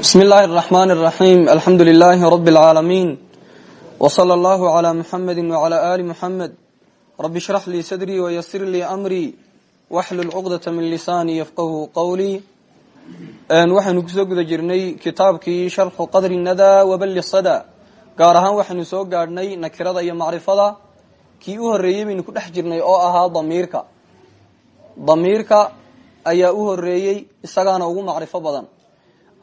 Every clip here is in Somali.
بسم الله الرحمن الرحيم الحمد لله رب العالمين وصلى الله على محمد وعلى آل محمد رب اشرح لي صدري ويسر لي أمري واحلل عقدة من لساني يفقه قولي waxaynu kusoo guda jirnay kitaabkii sharxu qadri nada wabali sada gaar ahaan waxaynu soo gaadhnay nakirada iyo macrifada kii u horeeyey baynu ku dhex jirnay oo ahaa damiirka damiirka ayaa u horeeyey isagaana ugu macrifo badan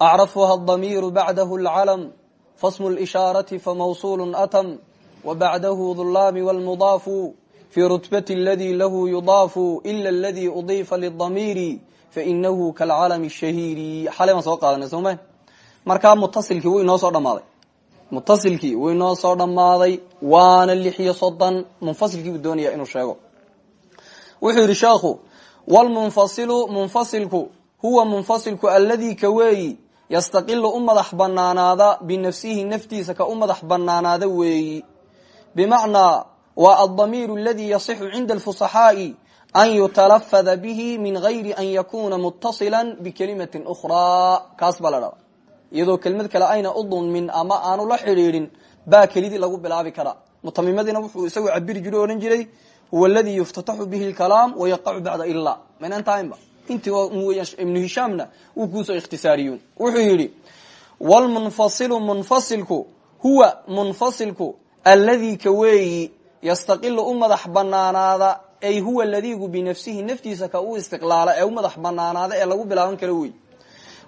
acrafuha damiiru bacdahu lcalam fasmu lishaarati famawsuulu atam wabacdahu dulaami wlmudaafu fii rutbati aladi lahu yudaafu ila aladi udiifa lidamiiri fainahu kalcalami shahiiri xalay baan soo qaadanay soma markaa mutasilkii wuu inoo soo dhamaaday mutasilkii wuu inoo soo dhammaaday waana lix iyo soddon munfasilkii buu doonaya inuu sheego wuxuu yidhi sheekhu wlmunfasilu munfasilku huwa munfasilku alladii ka weeyi yastaqilu u madax banaanaada binafsihi naftiisa ka u madax banaanaada weeyi. Bimacnaa waa aldamiir aladi yasixu cinda alfusaxaa'i an yutalafada bihi min gayri an yakuna mutasila bikelimatin ukhraa. Kaas baa la dhada iyadoo kelimad kale ayna u dunmin ama aanu la xidhiidhin baa kelidii lagu bilaabi karaa. Mutamimadiina wuxuu isagu cabiri jiro odhan jiray huwa aladii yuftataxu bihi lkalaam wayaqacu bacda ila manantainba intii ibnu hishaamna wuu kuusoo ikhtisaariyun wuxuu yidhi wlmunfasilu munfasilku huwa munfasilku alladii ka weeyi yastaqilu u madax banaanaada ay huwa ladigu binafsihi naftiisa ka u istiqlaala ee u madax banaanaada ee lagu bilaaban karo weeyi.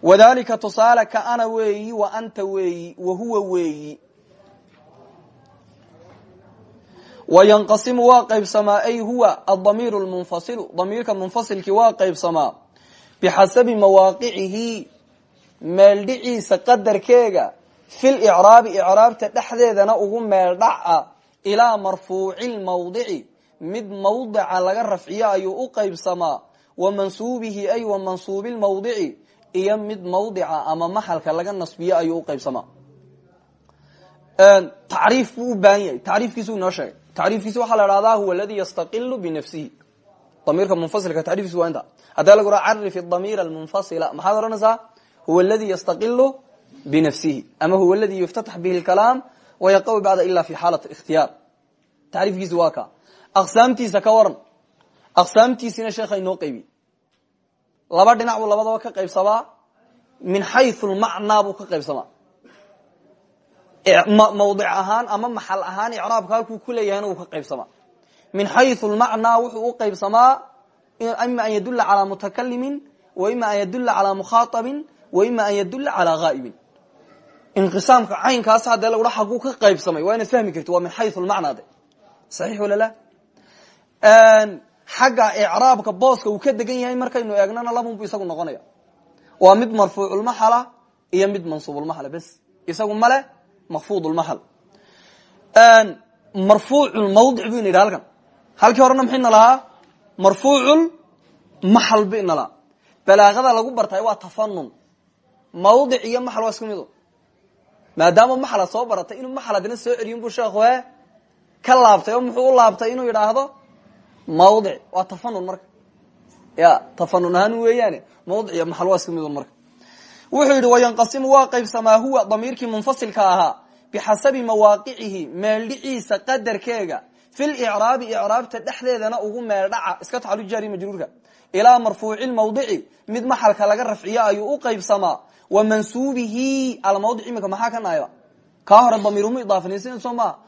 Wadalika tusaale ka ana weeyi wa anta weeyi wa huwa weeyi wayanqasimu waa qaybsamaa ay huwa adamiir lmunfasilu damiirka munfasilkii waa qaybsamaa bixasabi mawaaqicihi meeldhiciisa qadarkeega fil icraabi icraabta dhexdeedana ugu meeldhac ah ilaa marfuuci lmawdici mid mawdica laga rafciyo ayuu u qaybsamaa wa mansuubihi ay wa mansuubi lmawdici iyo mid mawdica ama maxalka laga nasbiyo ayuu u qaybsamaa tacriif buu u baahan yahay tacriifkiisu inoo sheegay tacriifkiisi waxaa la dhahdaa huwa aladi yastaqilu binafsihi damiirka munfasilka tacriifkiisu waa inta. Haddaa lagu raa carif damiir almunfasila. Maxaad odhanaysaa huwa aladi yastaqilu binafsihi ama huwa aladi yuftatax bihi lkalaam wayaqawi bacda ila fi xaalat ikhtiyaar tacriifkiisi waa ka. Aqsaamtiisa ka waran. Aqsaamtiisina sheekha inoo qaybi laba dhinac buu labadaba ka qaybsamaa min xayu lmacnaa buu ka qaybsamaa mawdic ahaan ama maxal ahaan icraabka halkuu ku leeyahayna wuu ka qaybsamaa. Min xayu lmacnaa wuxuu u qaybsamaa ima an yadula calaa mutakalimin wa ima an yadula calaa mukhaaabin wa ima an yadula calaa haa'ibin inqisaamka caynkaas hadee lagua xaguu ka qaybsamay waa inaad fahmi karti waa min xayu lmacnaa de. Saxiix wala la? Xagga icraabka booska uu ka degan yahay markaynu eegnana labunbu isagu noqonaya. Waa mid marfuuculmaxala iyo mid mansuubulmaxala bes. Isagu male makfudulmaxal marfuuculmawdic bu ina yidhi halkan. Halkii horena maxayna lahaa? Marfuuculmaxal bu ina lahaa. Balaagada lagu bartay waa tafanun mawdic iyo maxal waa isku mido maadaama maxala soo baratay inuu maxal soo celiyin bu sheekhu he ka laabtay oo muxuu laabtay inuu yidhaahdo? Mawdic waa tafanun marka. Ya tafanun ahaan weeyaane mawdic iyo maxal waa isku marka wuxuu yidhi wayanqasimu waa qaybsamaa huwa damiirkii munfasilka ahaa bixasabi mawaaqicihi meeldhiciisa qadarkeega fil icraabi icraabta dhexdeedana ugu meeldhaca iska taxalu jaari majruurka. Ilaa marfuuci mawdici mid maxalka laga rafciyo ayuu u qaybsamaa wa mansuubihi almawdic imika maxaa ka naayba? Kaa hore damiiruma idaafanaysan soo maa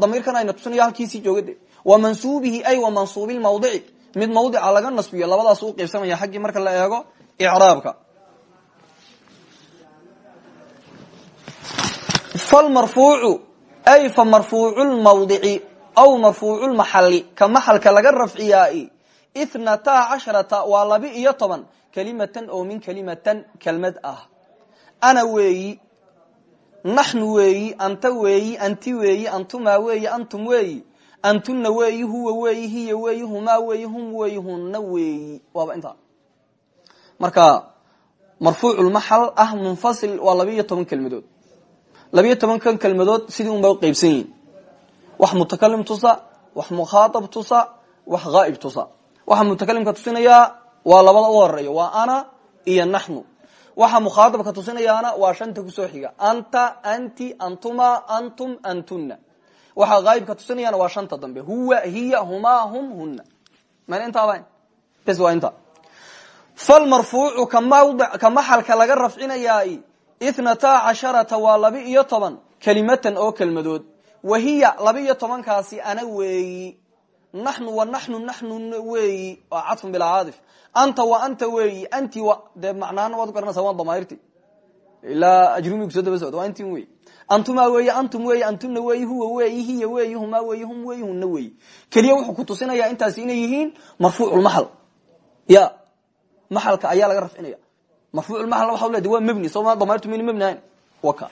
damiirkan ayna halkiisii joogade. Wa mansuubihi ay wa mansuubi lmawdici mid mawdica laga nasbiyo labadaas u qaybsamaya xaggii marka la eego icraabka falmarfuucu ay fa marfuucu lmawdici aw marfuucu lmaxali ka maxalka laga rafciyaai ithnata casharata waa laba iyo toban kelimatan oo min kelimatan kelmad ah ana weeyi naxnu weeyi anta weeyi anti weeyi antumaa weeyi antum weeyi antuna weeyi huwa weeyi hiya weeyi humaa weeyi hum weeyi hunna weeyi waaba intaa marka marfuuculmaxal ah munfasil laba iyo toban kelmadood labiyo tobankan kelmadood sidii un ba uqaybsan yihiin wax mutakalim tusa wax mukhaaab tusa wax haa'ib tusa. Waxa mutakalimka tusinayaa waa labada u horreeya waa ana iyo naxnu. Waxa mukhaadabka tusinayaana waa shanta ku soo xiga. Anta anti antuma antum antuna waxa haayibka tusinayaana waa shanta dambe. Huwa hiya huma hum huna mayna intaaba bes waa inta falmarfuucu ka maxalka laga rafcinayaay ithnata casharata waa laba iyo toban kelimatan oo kelmadood. Wa hiya laba iyo tobankaasi ana weeyi. Naxnu wa naxnu naxnu weeyi. Waa cadfun bilaa caadif. Anta wa anta weeyi. Anti dee macnaana waad garanaysaa waa damayrti ilaa ajrumigu soo daba socda waa intin wey antuma weeyi antum weeyi antuna weeyi huwa weeyi hiya weeyi huma weeyi hum weeyi huna weeyi. Keliya wuxuu ku tusinayaa intaasi inay marfuuculmaxalna waxa leda waa mebni soo damayrtu mayna mebni ahayn waka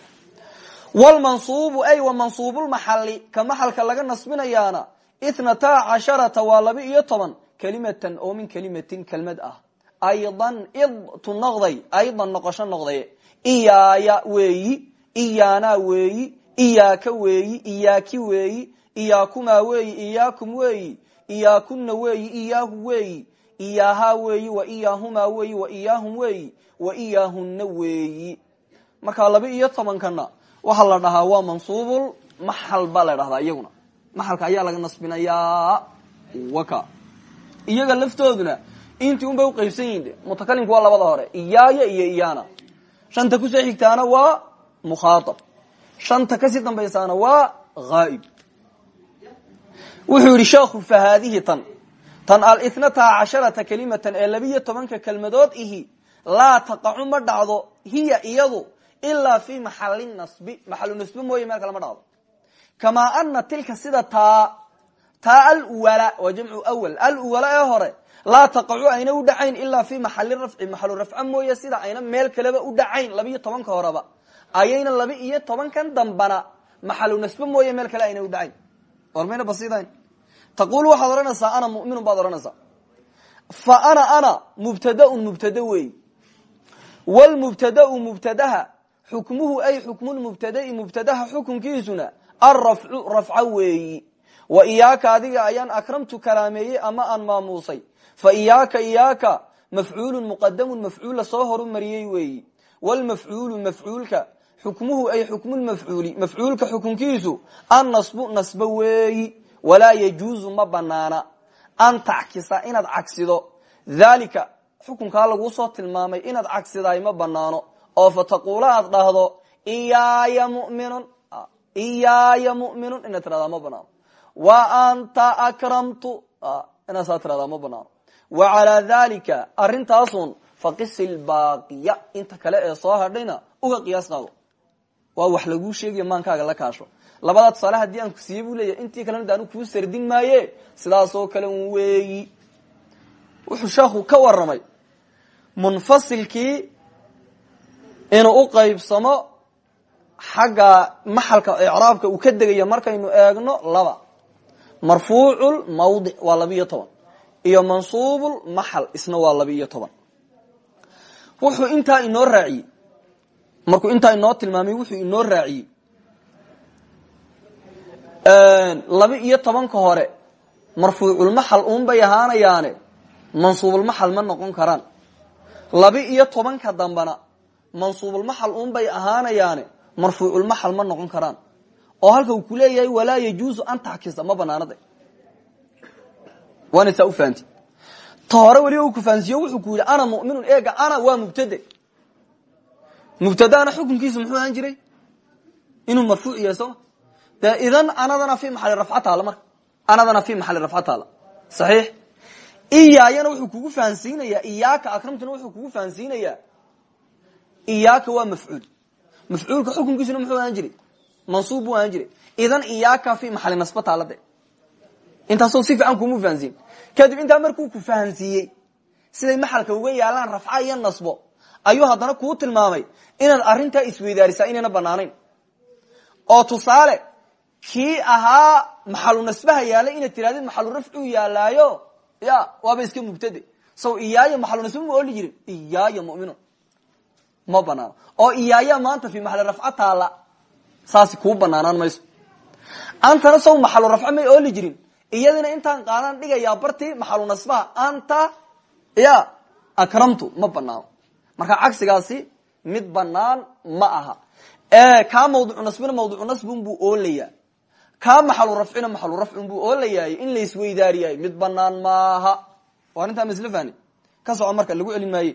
wlmansuubu ay wa mansuubulmaxali ka maxalka laga nasbinayaana ithnata casharata waa laba iyo toban kelimatan oo min kelimatin kelmad ah aydan id tu noqday aydan noqosho noqday iyaaya weeyi iyaana weeyi iyaaka weeyi iyaaki weeyi iyaakumaa weeyi iyaakum weeyi iyaakuna weeyi iyaahu weeyi iyaahaa weeyi wa iyaahumaa weeyi wa wa iyaahuna weeyi. Markaa laba iyo tobankana waxaa la dhahaa waa mansuubul maxal baa la dhahdaa iyaguna. Maxalka ayaa laga nasbinayaa waka. Iyaga laftooduna intii un bay uqaybsan yihiin mutakalimku waa labada hore iyaaya iyo iyana shanta ku soo xigtaana waa mukhaaab shanta ka sii dambaysaana waa haa'ib wuxuu yihi sheekhu fa haadihi tan. Tan alithnata casharata kelimatan ee labiyo tobanka kelmadood ihi laa taqacu ma dhacdo hiya iyadu ilaa fi maxali nasbi maxalu nasbi mooye meel kale ma dhacdo. Kamaa ana tilka sida taa taa alwala waa jamcu awal alwala ee hore laa taqacu ayna u dhacayn ilaa fi maxali rafci maxalu rafca mooye sida ayna meel kaleba u dhacayn labiiyo tobanka horeba. Ayayna laba iyo tobankan dambana maxalu nasbe mooye meel kale ayna u dhacayn. War mayna basidayn taqul waxaad odhanaysaa ana muminun baad odhanaysaa. Fa ana ana mubtadaun mubtada wey wlmubtadau mubtadaha xukmuhu ay xukmulmubtadai mubtadaha xukunkiisuna alrafcu rafca weeyi wa iyaaka adiga ayaan akramtu karaameeyey ama aan maamuusay fa iyaaka iyaaka mafcuulun muqadamun mafcuul la soo horumariyey weeyi wlmafcuulu mafcuulka xukmuhu ay xukmulmafcuuli mafcuulka xukunkiisu annasbu nasbo weeyi walaa yajuuzu ma banaana an tackisa inaad cagsido dhalika xukunkaa laguu soo tilmaamay inaad cagsidaay ma banaano oo fa taquula aad dhahdo iyaaya muminun iyaaya muminun inaad tiradaa ma banaano wa anta akramtu inaad saa tiradaa ma banaano wa calaa dhalika arintaasun faqisi lbaaqiya inta kale ee soo hadhayna uga qiyaas qaado. Waa wax laguu sheegaya maankaaga la kaasho. Labadaa tusaale haddii aan ku siiye buu intii kalena daanu kuu sardin maaye sidaasoo kale weeyi wuxuu sheekhu ka waramay munfasilkii inuu u qaybsamo xagga maxalka icraabka uu ka degaya markaynu eegno laba. Marfuucul mawdic waa labiiyo toban iyo mansuubul maxal isna waa labiiyo toban. Wuxuu intaa inoo raaciyey markuu intaa inoo tilmaamay wuxuu inoo raaciyey laba iyo tobanka hore marfuuculmaxal uun bay ahaanayaane mansuubulmaxal ma noqon karaan. Laba iyo tobanka dambana mansuubulmaxal uun bay ahaanayaane marfuuculmaxal ma noqon karaan. Oo halka uu kuleeyahay walaa yajuuzu an taxkisa ma banaanada waana saa ufahanti ta hore weliba uu kufahansiiyo wuxuu ku yidhi ana muminun eega ana waa mubtade. Mubtadana xukunkiisu muxuu ahaan jiray? Inuu marfuuc yahay sooma de idan anadana fi maxali rafca taala marka. Anadana fi maxali rafca taala. Saxiix iyaayana wuxuu kugu fahansiinayaa iyaaka akramtuna wuxuu kugu fahansiinayaa iyaaka waa mafcuul. Mafcuulka xukunkiisuna muxuu ahaan jiray? Mansuub buu ahaan jiray. Idan iyaaka fi maxali nasba taalade intaasoo si fiican kuma fahansiin. Kadib intaa markuu ku fahansiiyey siday maxalka uga yaalaan rafca iyo nasbo ayuu haddana kuu tilmaamay inaad arintaa isweydaarisaa inayna banaanayn oo tusaale kii ahaa maxalu nasbaha yaalay inaad tirahdid maxalu rafcuu yaalaayo ya waaba iska mubtade saw iyaaya maxalu nasba ma oli jirin iyaaya muminun ma banaano oo iyaaya maanta fi maxali rafca taala saasi kuu banaanaan mayso antana saw maxalu rafca may ooli jirin iyadina intaan qaadan dhigayaa bartii maxalu nasbaha anta ya akramtu ma banaano marka cagsigaasi mid banaan ma aha kaa mawducu nasbina mawducu nasbin buu oolaya kaa maxalu rafcina maxalu rafcin buu oolayaay in la isweydaariyaay mid banaan maaha. Waa arintaa masl fani ka soco marka lagu celin maaye.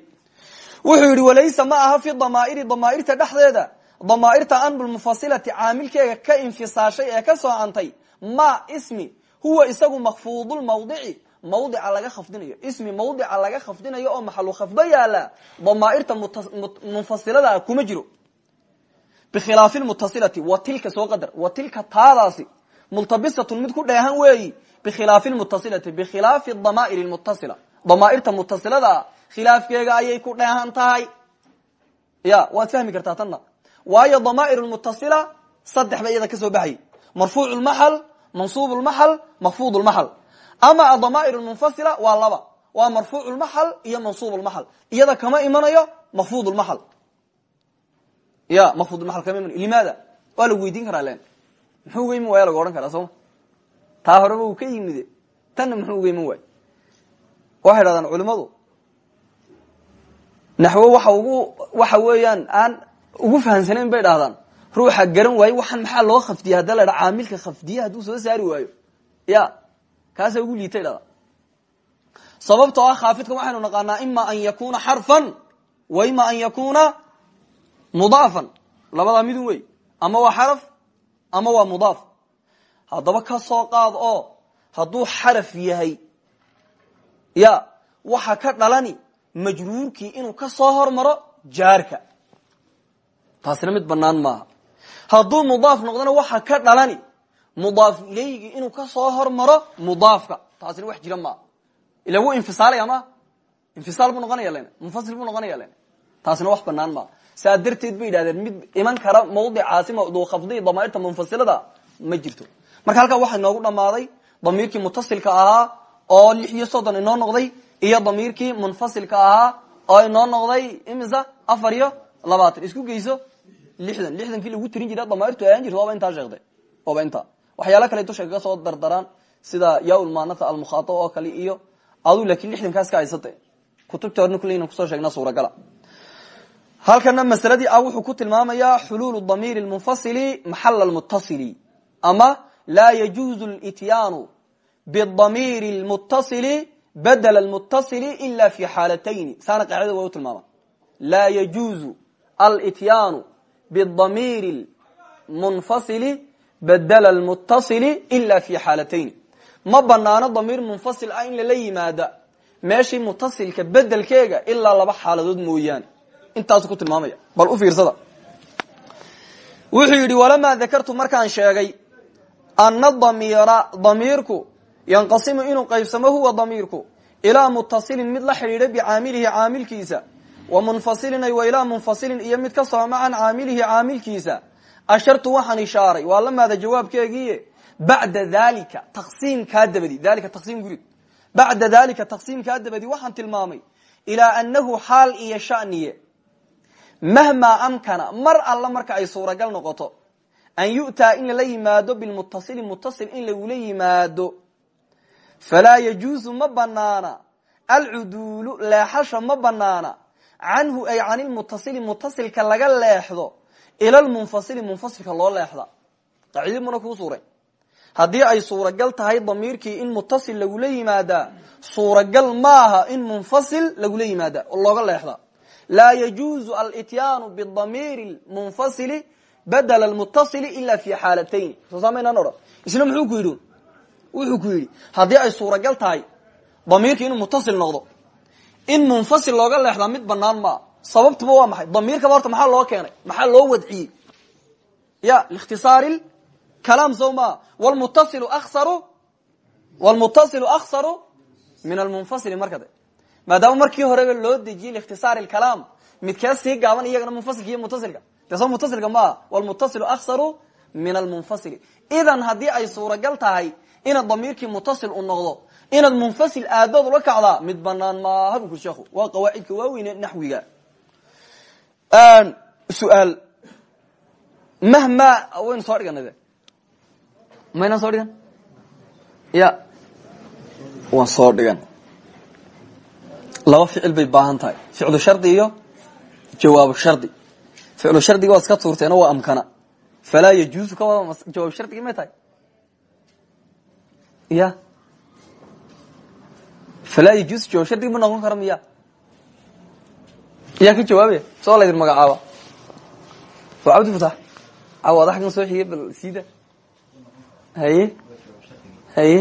Wuxuu yihi walaysa ma aha fi damaairi damaairta dhexdeeda. Damaairta anbulmufasilati caamilkeega ka infisaashay ee ka soocantay ma ismi huwa isagu makfuudulmawdici mawdica laga khafdinayo. Ismi mawdica laga khafdinayo oo maxalu khafdo yaalla damaairta munfasilada kuma jiro bikhilaafi lmutasilati wa tilka soo qadar wa tilka taadaasi multabisatun mid ku dheehan weeyi bikhilaafi lmutasilati bikhilaafi damaa'ir lmutasila damaairta mutasilada khilaafkeega ayay ku dheehan tahay ya waad fahmi kartaa tanna waayo damaa'ir lmutasila saddex ba iyada ka soo baxayay marfuuc lmaxal mansuub lmaxal makfud lmaxal ama adamaa'ir lmunfasila waa laba waa marfuuc lmaxal iyo ya kama imanayo limaada? Waa lagu weydiin karaa len muxuu uga iman waya laga odhan karaa sooma taa horeba uu ka yimide tanna muxuu uga iman waay waxay dhahdaan culimadu naxwo waxa ugu waxa weeyaan aan ugu fahamsanayn bay dhahdaan ruuxa garan waayo waxaan maxaa loo khafdiya hadda la dha caamilka khafdiye hadduu soo saari waayo. Ya kaasa ugu liitay dhada sababtoo ah khaafidka waxaynu naqaanaa ima an yakuna xarfan wa ima an yakuna mudaafan. Labadaa midun wey. Ama waa xaraf ama waa mudaaf. Haddaba ka soo qaad oo hadduu xaraf yahay ya waxa ka dhalani majruurkii inuu ka soo hormaro jaarka. Taasina mid banaan maaha. Hadduu mudaaf noqdona waxa ka dhalani mudaaf ilaygi inuu ka soo hormaro mudaafka. Taasina wax jira maaha. Ila wuu infisaalaya ma infisaal buu noqonaya len munfasil buu noqonaya banaan maaha saa darteed bay yidhahdeen mid iman kara mawdicaasi mawduu khafdi damaairta munfasilada ma jirto. Marka halkaa waxaa inoogu dhamaaday damiirkii mutasilka ahaa oo lix iyo soddon inoo noqday iyo damiirkii munfasilka ahaa oo inoo noqday imisa afar iyo labaatan. Isku geyso lixdan. Lixdankii lagu tirin jira damaairtu ahaan jirta waaba intaa sheekday waaba intaa. Waxyaala kale dusha kaga soo dardaraan sida yaaulmanata almukhaata oo kale iyo adu laakiin lixdankaas ka haysata kutubta horna kuleyna ku soo sheegna suuragala halkana masaladii ah wuxuu ku tilmaamayaa xuluulu damiiri lmunfasili maxala lmutasili ama laa yajuuzu lityaanu bidamiiri lmutasili badela lmutasili ila fi xaalatayni saana qaacidada waa u tilmaama laa yajuuzu alityaanu bidamiiri munfasili badela lmutasili ila fi xaalatayni ma banaano damiir munfasil ah in lala yimaada. Meeshii mutasilka bedelkeega ilaa laba xaaladood mooyaane intaasu ku tilmaamaya. Bal u fiirsada. Wuxuu yidhi walamaa dakartu markaan sheegay ana damiira damiirku yanqasimu inuu qaybsamo huwa damiirku ilaa mutasilin mid la xidhiidha bicaamilihi caamilkiisa wa munfasilin ay wa ilaa munfasilin iyo mid ka sooma can caamilihi caamilkiisa. Ashartu waxaan ishaaray waa lamaada jawaabkeegiiye? Bacda dalika taqsiimkaa dabadi dalika taqsiim gurid bacda dalika taqsiimkaa dabadi waxaan tilmaamay ilaa anahu xaal iyo shaniye mahmaa amkana mar alla marka ay suuragal noqoto. An yu'taa in lala yimaado bilmutasili mutasil in lagula yimaado. Falaa yajuusu ma banaana. Alcuduulu leexasha ma banaana. Canhu ay can ilmutasili mutasilka laga leexdo. Ila lmunfasili munfasilka loo leexda. Qaciidi muna kuu suuray haddii ay suuragal tahay damiirkii in mutasil lagula yimaadaa suuragal maaha in munfasil lagula yimaada oo looga leexda laa yajuuzu alityaanu bidamiiri munfasili badela lmutasili ila fi xaalatayn. Soo saamaynaan odhan. Isna muxuu ku yidhi? Wuxuu ku yidhi haddii ay suuragal tahay damiirki inuu mutasil noqdo in munfasil looga leexdaa mid banaan maa sababtuba waa maxay? Damiirkaba horta maxaa loo keenay? Maxaa loo wadciyey? Ya likhtisaari kalaam sow maa wlmutasilu aksaru min almunfasili markade maadaama markii horeba loo dejiyey likhtisaari lkalaam midkee sii gaaban iyagana munfasilka iyo mutasilka de soo mutasilka maaha wlmutasilu aksaru min almunfasili. Idan haddii ay suuragal tahay inaad damiirkii mutasil u noqdo inaad munfasil aadood ula kacdaa mid banaan maaha bu kuri sheekhu. Waa qawaacidka waaweyne naxwiga. Su'aal. Mahma waynu soo dhigana de maynaan ya. Waan soo laba ficil bay baahan tahay. Ficlu shardi iyo jawaabu shardi. Ficlu shardiga waad iska tuurteeno waa amkana. Falaa yajuusu ka wada jawaab shardigii may tahay. Ya falaa yajuusu jawaab shardigii ma noqon kara miya yaa ka jawaabaya soo laydin magacaaba. Waa cabdi fatax. Cawaad xaggan soo xigay bal siida. Haye? Haye?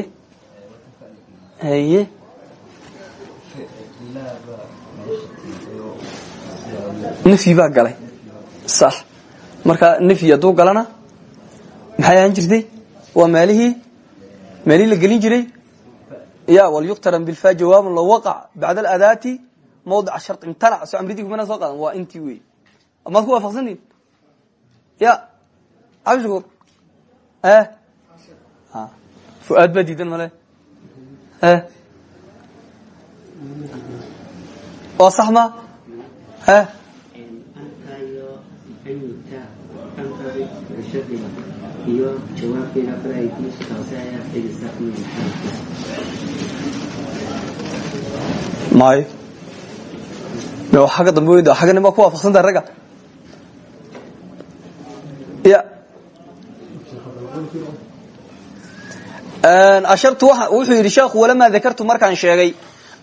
Haye nafyi baa galay. Sax. Marka nafyi hadduu galana maxay ahaan jirtay? Waa maalihii maalihii la gelin jiray? Ya walyuqtaran bilfa jawaabun low waqac bacda aladaati mawdica shar imtanac soo amridii kumana soo qaadan. Waa intii wey maad ku waafaqsantiin? Ya cabdishakuur e fuaad baa diidan male. E waa sax ma e iyo jawaabkeeda faraykiisu taasi ayaa xigisa maayo m agga dambe weyda agga nin baa ku waafaqsantaha ragga ya ashartu wuxuu yidhi sheekhu walamaa dakartu markaan sheegay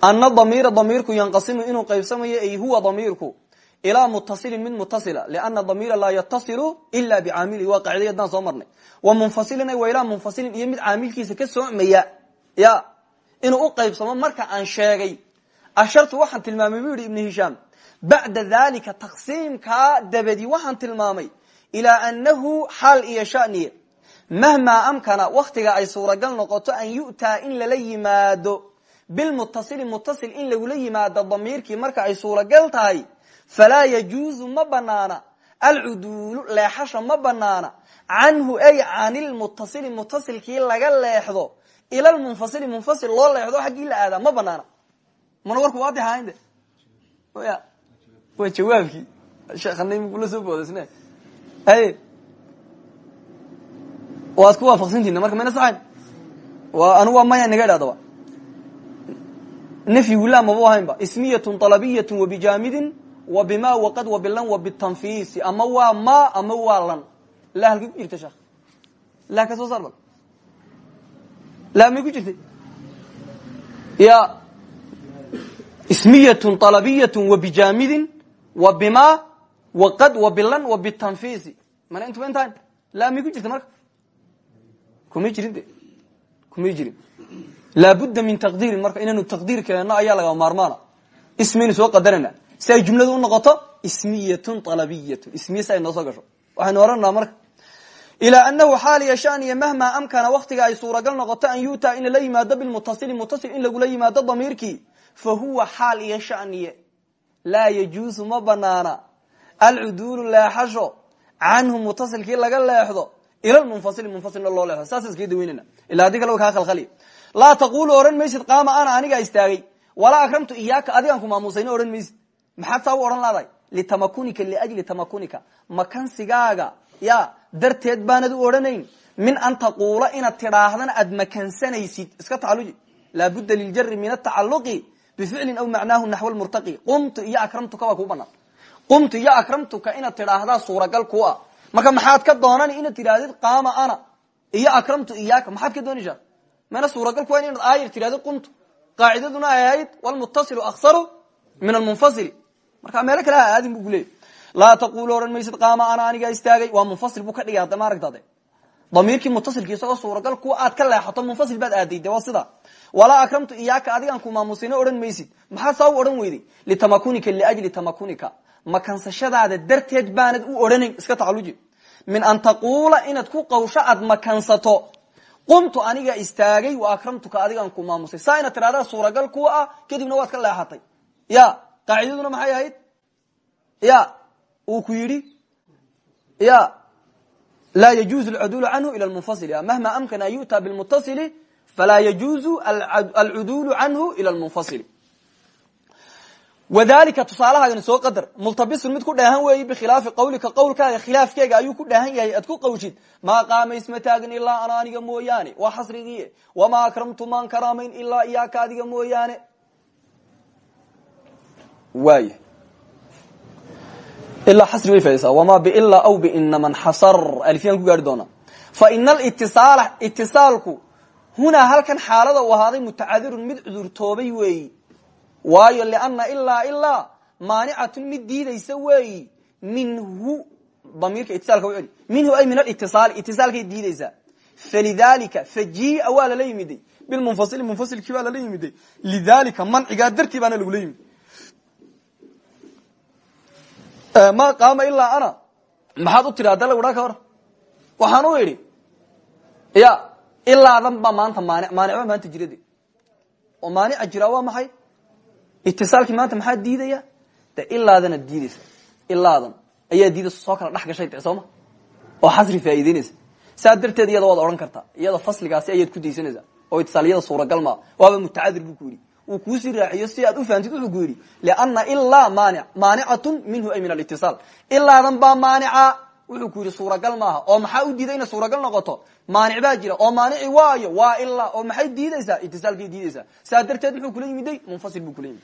ana damiira damiirku yanqasimu inuu qaybsamayo ay huwa damiirku ilaa mutasilin mid mutasila lana damiira laa yatasilu ila bicaamilihi waa qaaciday haddaan soo marnay wa munfasilin wa ilaa munfasilin iyo mid caamilkiisa ka soocmaya ya inuu u qaybsamo marka aan sheegay ashartu waxaan tilmaamay bu yidhi ibnu hishaam bacda dalika taqsiimkaa dabadi waxaan tilmaamay ilaa anahu xaal iyo shaniye mahmaa amkana waktiga ay suuragal noqoto an yu'taa in lala yimaado bilmutasili mutasil in lagula yimaado damiirkii marka ay suuragal tahay falaa yajuuzu ma banaana. Alcuduulu leexasha ma banaana. Canhu ay canilmutasili mutasilkii laga leexdo. Ila lmunfasili munfasil loo leexdo xaggii la aadaa ma banaana. Mana warku waadix ahaynde ya waa jawaabkii. Sheekhanay kula soo boodasne haye waad ku waafaqsantihin marka mayna saxayn? Waa anigu waa maya naga idhahdaba nafyigu la maba ahaynba ismiyatun alabiyatun wabijaamidin wa bima waqad wabilan wabitanfiisi ama waa ma ama waa lan la halkay ku jirta sheekh la ka soo saar bal la may ku jirtay ya ismiyatun alabiyatun wabijaamidin wa bima waqad mana kumay jirin de kumay jirin laabudda min taqdiirin marka inaynu taqdiir keenno ayaa lagaa maarmaana. Ismiynu soo qadarana si ay jumladu unoqoto ismiyatun alabiyatun ismiye si ay noo soo gasho. Waxaynu oranaa marka ilaa anahu xaal yashaniya mahmaa amkana waktiga ay suuragal noqoto an yu'taa in lala yimaado bilmutasili mutasil in lagula yimaado damiirkii fa huwa xaal iyo shaniye laa yajuusu ma banaana. Alcuduulu leexasho canhu mutasilkii laga leexdo ila munfasil munfasilna loo leexdo. Saas iskaga daweynana ila haddii kale kaa laa taqulu ohan maysid qaama ana anigaa istaagay. Walaa akramtu iyaaka adigaan ku maamusayna ohan maysid. Maxaad saa u odhan laadahay litamakunika liajli tamakunika. Makansigaaga ya darteed baanad u odhanayn min an taquula inaad tidhaahdana aad makansanaysid. Iska tacaluji laabudda liljari min atacaluqi bificlin aw macnaahu naxw murtaqi. Qumtu iyo akramtuka waa kuu banaan qumtu iyo akramtuka inaad tidhaahdaa suuragal ku ah. Marka maxaad ka doonani inaad tidhahdid qaama ana iyo akramtu iyaaka. Maxaad ka mana suuragal ku inaad aayar tidhahdid qumtu qaacidaduna ay ahayd wlmutasilu aksaru min almunfasili marka meelo kale ha aadin bu laa taqulu ohan maysid qaama ana anigaa istaagay. Waa munfasil buu ka dhigay hadda ma aragtade damiirkii mutasilki isagoo suuragal aad ka leexato munfasil baad aaday waa sida. Walaa akramtu iyaaka adigaan ku maamusayna odhan maysid. Maxaad saa u odhan weyday litamakunika liajli tamakunika. Makansashadaada darteed baanad u odhanayn iska tacaluji min an taquula inaad ku qawsho aad makansato qumtu aniga istaagay wa akramtuka adigaan ku maamusay. Saa inaad suuragal kuwa ah kadibna waad ka leexatay. Ya qaacidaduna maxay ahayd? Ya uu ku yidhi ya laa yajuuzu alcuduulu canhu ila lmunfasil mahma amkana an yu'ta bilmutasili falaa yajuuzu alcuduulu canhu ila lmunfasili wadalika tusaalahaagani soo qadar. Multabisun mid ku dheehan weeyi bikhilaafi qawlika. Qawlkaaga khilaafkeega ayuu ku dheehan yahay. Ad ku qawshid maa qaama isma taagin ilaa ana aniga mooyaane. Waa xasrigiiye wamaa akramtu maan karaamayn ilaa iyaaka adiga mooyaane. Waaya ilaa xasri bay faaisaa wamaa biilaa aw biinaman xasar. Alifyaan ku gaari doonaa fa ina alitisaala itisaalku hunaa halkan xaalada uu ahaaday mutacadirun mid cudurtoobay weeyi waayo liana ilaa ilaa maanicatun mid diidaysa weeyi. Minhu damiirka itisaalka u minhu ay min alitisaali itisaalkay diidaysaa falidalika fajia waa lala yimiday bilmunfasili munfasilkii baa lala yimiday lidalika mancigaa dartii baana lagula yimid. Ma qaama ilaa ana? Maxaad u tidhi hadda lagudhaa ka hor. Waxaan u idhi ya ilaadan baa maanta maani maanta jirade oo maanica jiraa waa maxay itisaalkii maanta maxaa diidaya? De ilaadana diideysa ilaadan ayaa diidaysa soo kala dhex gashay de sooma oo xasri faa'iideynaysa saa darteed iyada waad odhan kartaa iyada fasligaasi ayaad ku daysanaysaa oo itisaaliyada suuragal maa waaba mutacadir buu ku yidhi. Uu kuusii raaciyo si aad ufahamtid wuxuu ku yidhi liana ilaa maanic maanicatun minhu ay min alitisaal ilaadan baa maanica wuxuu ku yidhi suuragal maaha. Oo maxaa u diiday inay suuragal noqoto? Maanic baa jira. Oo maanici waayo? Waa ilaa oo maxay diideysaa itisaalkay diideysaa saa darteed kula yimiday munfasil buu kula yimid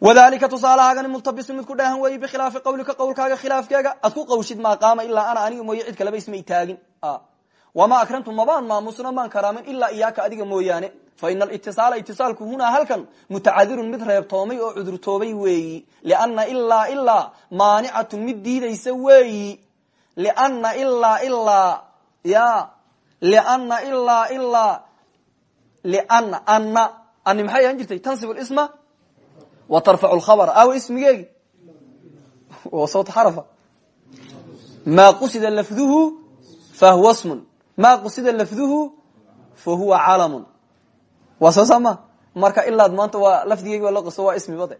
wadalika tusaalahaagani multabisu mid ku dheehan weeye bikhilaafi qawlika qawlkaaga khilaafkeega. Ad ku qawshid maa qaama ana aniga mooye cid kaleba ismay taagin. Wamaa akramtu mabaan maamusna maan karaamin ilaa iyaaka adiga mooyaane. Fa ina alitisaala itisaalku halkan mutacadirun mid reebtoomay oo cudurtoobay weeyi. Liana ilaa ilaa maanicatun mid diidaysa weeyi liana ilaa ilaa ya liana ilaa ilaa liana ana ani maxay ahaan jirtay tansib isma wa tarfacu lkhabra awa ismigeegi wa sawt xarafa maa qusida lafduhu fahuwa smun ma qusida lafduhu fa huwa calamun waa soo saama marka ilaad maanta waa lafdigeygi waa loo qaso waa ismi bade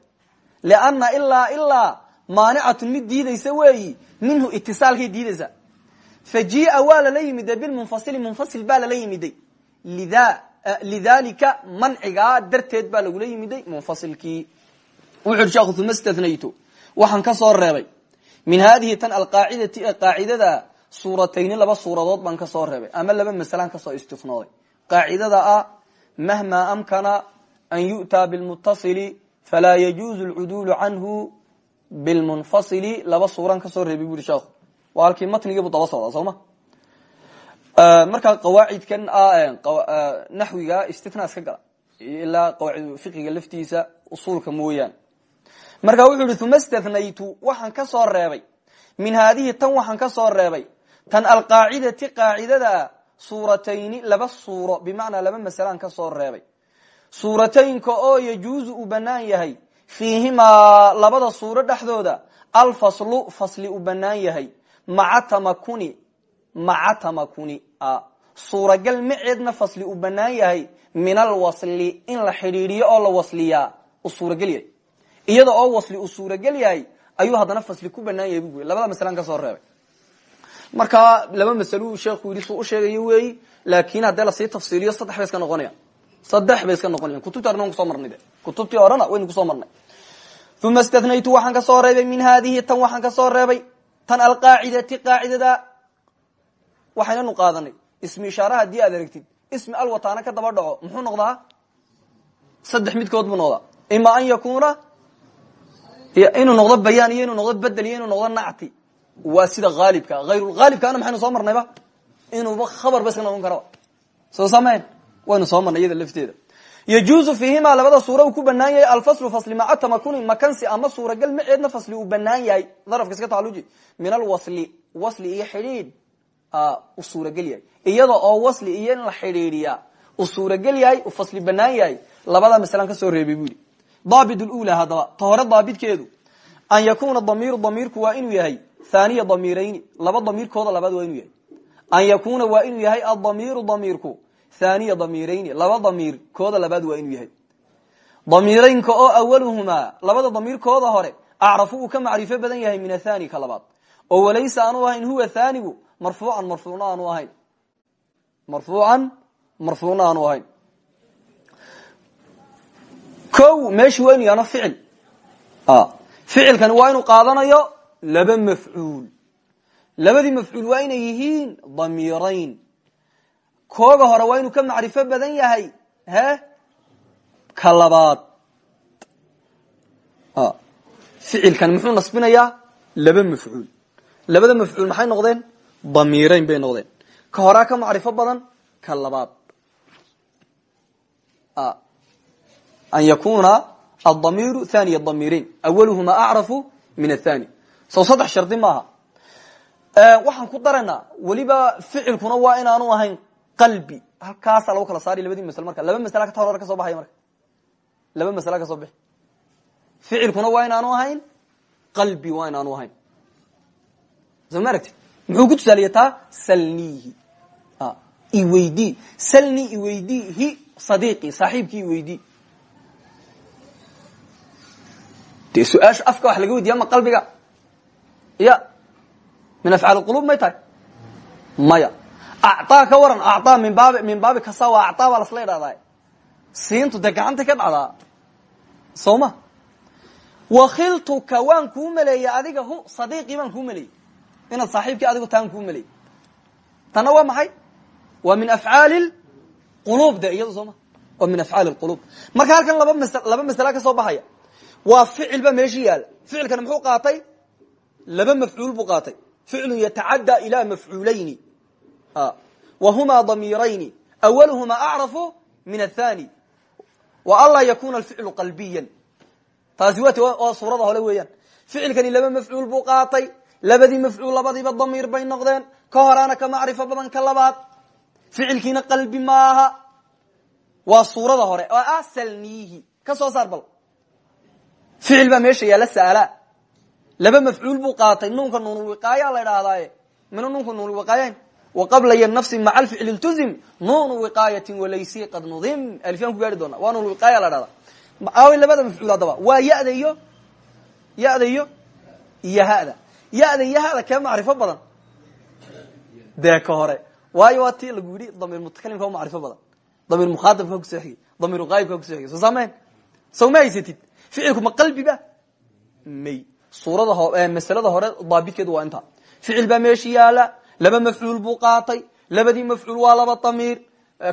lianna ilaa ilaa maanicatun mid diidaysa weeyi. Minhu itisaalkay diidaysa. Fa jia waa lala yimiday bilmunfasili munfasil baa lala yimiday. Lida lidalika mancigaa darteed baa lagula yimiday munfasilkii. Wuxu ui sheekhu uma stathnaytu waxaan ka soo reebay. Min hadihi tan alqaacidati ee qaacidada suuratayni laba suuradood baan ka soo reebay. Ama laba masalaan ka soo istifnooday qaacidada ah mahma amkana an yu'taa bilmutasili falaa yajuuzu lcuduulu canhu bilmunfasili laba suuraan ka soo reebay buri sheekhu waa halkii matnigiibu daba socdaa soo ma? Markaa qawaacidkan naxwiga istitna iska gala. Ilaa qawaacid fiqiga laftiisa usuulka mooyaane. Marka wuxuu yihi uma stathnaytu waxaan ka soo reebay. Min haadihi tan waxaan ka soo reebay. Tan alqaacidati qaacidada suuratayni laba suuro bimacnaa laba masalaan ka soo reebay. Suurataynka oo yajuuzu uu banaan yahay fiihimaa labada suuro dhexdooda. Alfaslu fasli uu banaan yahay. Maca tamakuni maca tamakuni suuragal maceedna fasli uu banaan yahay. Min alwasli in la xidhiidiyo oo la wasliyaa. Uu suuragal yahay. Iyada oo wasli uu suuragal yahay ayuu haddana fasli ku banaan yahay bu labada masalaan ka soo reebay. Markaa laba masalo sheekhu yidhi suu u sheegayo weeyi laakin haddii la sii tafsiiliyo saddex bay iska noqonayaan. Saddex bay iska noqonayan kutubti horena wan ku soo marnay de. Kutubtii horena waynu ku soo marnay uma stathnaytu waxaan ka soo reebay min hadihi tan waxaan ka soo reebay tan alqaacidati qaacidada waxaynanu qaadanay ismi ishaara haddii aad aragtid ismi alwataana ka daba dhaco muxuu noqdaa saddex midkood buu noqdaa ima an yakuna inuu noqdo bayaan iyo inuu noqdo bedel iyo inuu noqdo nacti waa sida haalibka hayrulhaalibkaana maxaynu soo marnayba inuuba khabar ba iska noqon karaba soo yajuuzu fiihimaa labada suura uu ku banaan yahay alfaslu fasli maca tamakuni makansi ama suuragal maceedna fasli uu banaan yahay darafka iska tacaluji min alwasli wasli iyo xidhiidh u suuragal yahay iyada oo wasli iyo la xidhiidhiya uu suuragal yahay uu fasli banaan labada masalan ka soo reebay bu yihi daabit lula haddaba ta hore daabitkeedu an yakuna damiiru damiirku waa inuu yahay thaniya damiirayni laba damiirkooda labaad waa inuu yahay an yakuna waa inuu yahay adamiiru damiirku thaniya damiirayni laba damiir kooda labaad waa inuu yahay. Damiiraynka oo awaluhumaa labada damiirkooda hore acrafu uu ka macrifo badan yahay min athani ka labaad. Oo walaysa aanu ahayn huwa thanigu marfuucan marfuucna aanu ahayn. Marfuucan marfuucna aanu ahayn. Ko meeshu waa inu yaano ficil. Ficilkani waa inuu qaadanayo laba mafcuul. Labadii mafcuul waa inay yihiin damiirayn kooga hore waa inuu ka macrifo badan yahay he? Ka labaad. Ficilkan muxuu nasbinayaa? Laba mafcuul. Labada mafcuul maxay noqdeen? Damiirayn bay noqdeen. Ka horaa ka macrifo badan ka labaad. An yakuna adamiiru thaniya damiirayn awaluhuma acrafu min athani sow saddex shardi maaha. Waxaan ku daraynaa weliba ficilkuna waa inaanu ahayn qalbi. Halkaasa lagu kala saari labadii masl marka. Laba masla ka hor ka soo baxaya marka. Laba masla ka soo bixi ficilkuna waa inaanu ahayn qalbi waa inaanu ahayn. Soo ma aragti muxuu ku tusaaliyataa salnihi iweydi salni iweydi hi sadiiqi saaxiibkii iweydi dee su'aasha afka wax laga weydiya ma qalbiga? Ya min afcaal qulub may tahay? Maya acaa ka waran acaa min baab min baabi kasawa acaa baa lasla idhahdaa siintu dee gacanta ka dhacdaa soo ma wakhiltuka waan kuu maleeyey adiga hu sadiiqii baan kuu maleeyey inaad saaxiibkii adigu taan kuu maleeyey tanna waa maxay waa min afcaali quluub de iyadu soo ma min afcaali quluub marka halkan laba mas laba masala ka soo baxaya waa ficil baa meeshii yaalla ficilkana muxuu qaatay laba mafcuul buu qaatay ficlun yatacadaa ilaa wa huma damiirayni awaluhuma acrafu min athani wa anlaa yakuna alficlu qalbiya taasi wat waa suurada hore weeyaan ficilkani laba mafcuul buu qaatay labadii mafcuul labadiiba damiir bay noqdeen ka horaana ka macrifo badan ka labaad ficilkiina qalbi maaha waa suurada hore oo ah salniihi ka soo saar bal ficil baa meesha yaalla saala laba mafcuul buu qaatay qabla yo nafsi maca alficli iltuzim nuunu wiqaayatin walaysi qad nudim. Alifyaan ku gaari doona. Waa nuunulwiqaaya la dhahdaa. Aaway labada mafcuul haddaba waa yada iyo yada iyo iyo hada yada iyo hada kee macrifo badan? Dee ka hore. Waayo waa ti lagu yidhi damiir mutakalimka u macrifo badan. Damiir mukhaatabka ku soo xigay damiir qaayibka ku soo xigay soo saamayn. Saw ma haysatid? Ficilku ma qalbiba? May. Suurada masalada hore daabitkeedu waa intaa. Ficil baa meeshi yaalla laba mafcuul buu qaatay labadii mafcuul waa laba damiir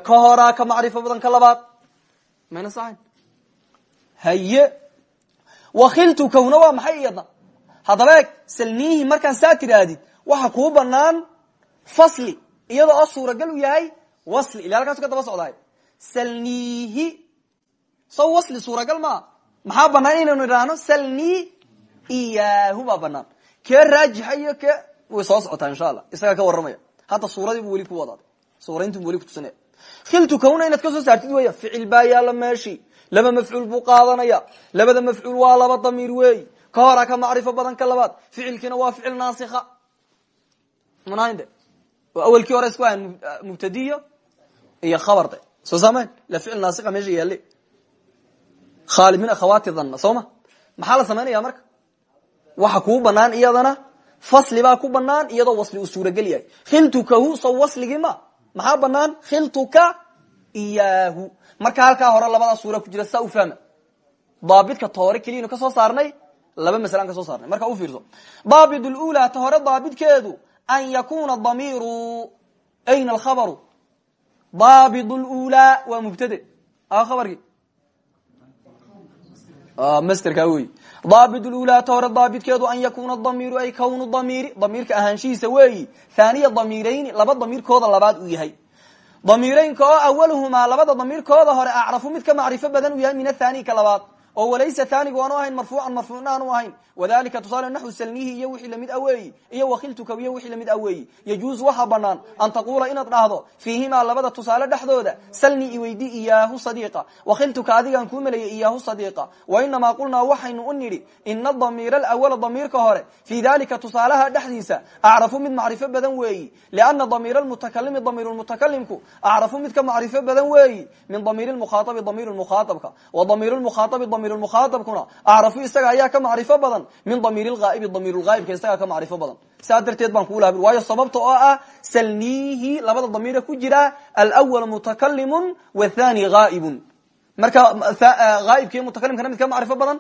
ka horaa ka macrifo badan ka labaad. Mayna saxayn? Haye. Wakiltukawna waa maxay iyadna? Haddaba eeg salniihi markaan saa tirahdid waxa kuu banaan fasli iyada oo suuragal u yahay wasli. Ila halkaasu ka daba socdaay. Salniihi. Saw wasli suuragal maa maxaa banaan inaynu idhaahno? Salni iyahu baa banaan kee raajixa iyo kee way soo socotaa insha allah isagaa ka warramaya. Hadda suuradiibu weli ku wadaad. Suurayntu weli kutusinaya khiltu kawna inaad ka soo saartid weya ficil baa yaalla meeshii laba mafcuul buu qaadanaya. Labada mafcuul waa laba damiir weey. Ka horaa ka macrifo badan ka labaad. Ficilkiina waa ficil naasikha. Manahayn de oo awelkii hore isku ahayn mubtadiyo iyo khabar de soo saamayn? La ficil naasikha meesha yaale khaali min akhawaati dhanna soo ma? Maxaa la samaynaya marka? Waxa kuu banaan iyadana fasli baa ku banaan iyadoo wasli uu suuragal yahay. Khiltukahu saw wasligii ma. Maxaa banaan khiltuka iyahu marka halkaa hore labadaa suura ku jira saa u fahma. Daabidka toore keliyanu ka soo saarnay laba masalaan ka soo saarnay. Marka u fiirso. Daabid lula ta hore daabidkeedu an yakuna damiiru. Ayna alkhabaru? Daabid lula waa mubtade. A khabarkii masterka wey daabid lula ta hore daabidkeedu an yakuna damiiru ay kawnu damiiri damiirka ahaanshihiisa weeyi thaniya damiirayni laba damiirkooda labaad uu yahay. Damiiraynka oo awaluhumaa labada damiirkooda hore acrafu mid ka macrifo badan uu yahay min athani ka labaad oo walaysa thanigu aanu ahayn marfuucan marfuucna aanu ahayn. Wadalika tusaale naxu salnihi iyo wixii la mid aweeyi iyo wakiltuka iyo wixii la mid aweeyi yajuuzu waxaa banaan an taquula inaad dhahdo fiihimaa labada tusaale dhexdooda salni iweydi iyaahu sadiiqa. Wakiltuka adigaan kuu meleeyay iyaahu sadiiqa. Wa inamaa qulnaa waxaynu u nidhi ina damiira alawala damiirka hore fii dalika tusaalaha dhexdiisa acrafu mid macrifo badan weeyi. Liana damiira lmutakalimi damiir mutakalimku acrafu mid ka macrifo badan weeyi. Min damiir mukhaabi damiir mukhaaabka wa damiir mukhaabi damiir mukhaaabkuna acrafu isaga ayaa ka macrifo badan. Min damiir lghaa'ibi damiir lghaa'ibka isagaa ka macrifo badan. Saa darteed baan lahabir waayo sababta oo ah salniihi labada damiira ku jira. Alwal mutakalimun wathani ghaa'ibun. Marka haaibka iyo mutakalimkana mid ka macrifo badan?